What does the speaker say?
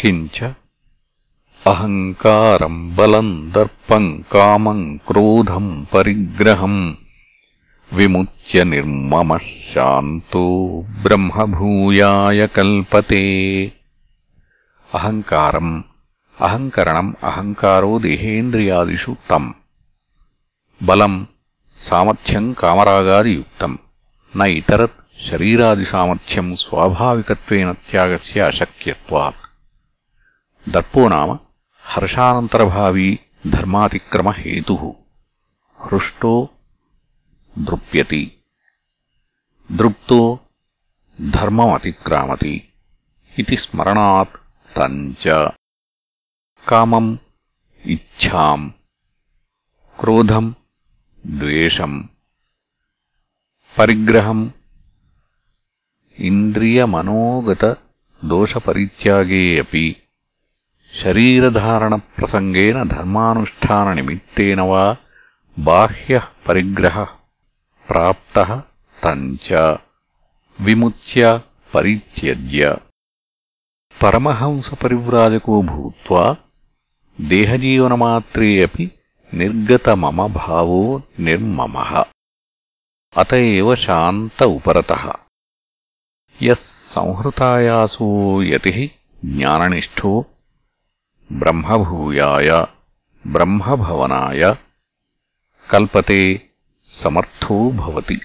किञ्च अहङ्कारम् बलम् दर्पम् कामम् क्रोधम् परिग्रहम् विमुच्य निर्ममः शान्तो ब्रह्मभूयाय कल्पते अहङ्कारम् अहङ्करणम् अहङ्कारो देहेन्द्रियादिषु तम् बलम् सामर्थ्यम् कामरागादियुक्तम् न इतरत् शरीरादिसामर्थ्यम् स्वाभाविकत्वेन त्यागस्य अशक्यत्वात् दर्पो नाम हर्षानन्तरभावी धर्मातिक्रमहेतुः हृष्टो दृप्यति दृप्तो धर्ममतिक्रामति इति स्मरणात् तम् च कामम् इच्छाम् क्रोधम् द्वेषम् परिग्रहम् इन्द्रियमनोगतदोषपरित्यागे अपि శరీరధారణప్రసంగేన ధర్మానుష్ఠాననిమిత్తేన వా బాహ్య పరిగ్రహ ప్రాప్త తంచ విముచ్య పరిత్యజ్య. పరమహంసపరివ్రాజకో భూత్వా దేహజీవనమాత్రే అపి నిర్గతమమ భావో నిర్మమ. అత శాంత ఉపరత. యస్ సంహృతాయాసో యతి జ్ఞాననిష్టో బ్రహ్మభూయాయ బ్రహ్మభవనాయ కల్పతే సమర్థో భవతి.